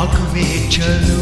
ఆకువే చలు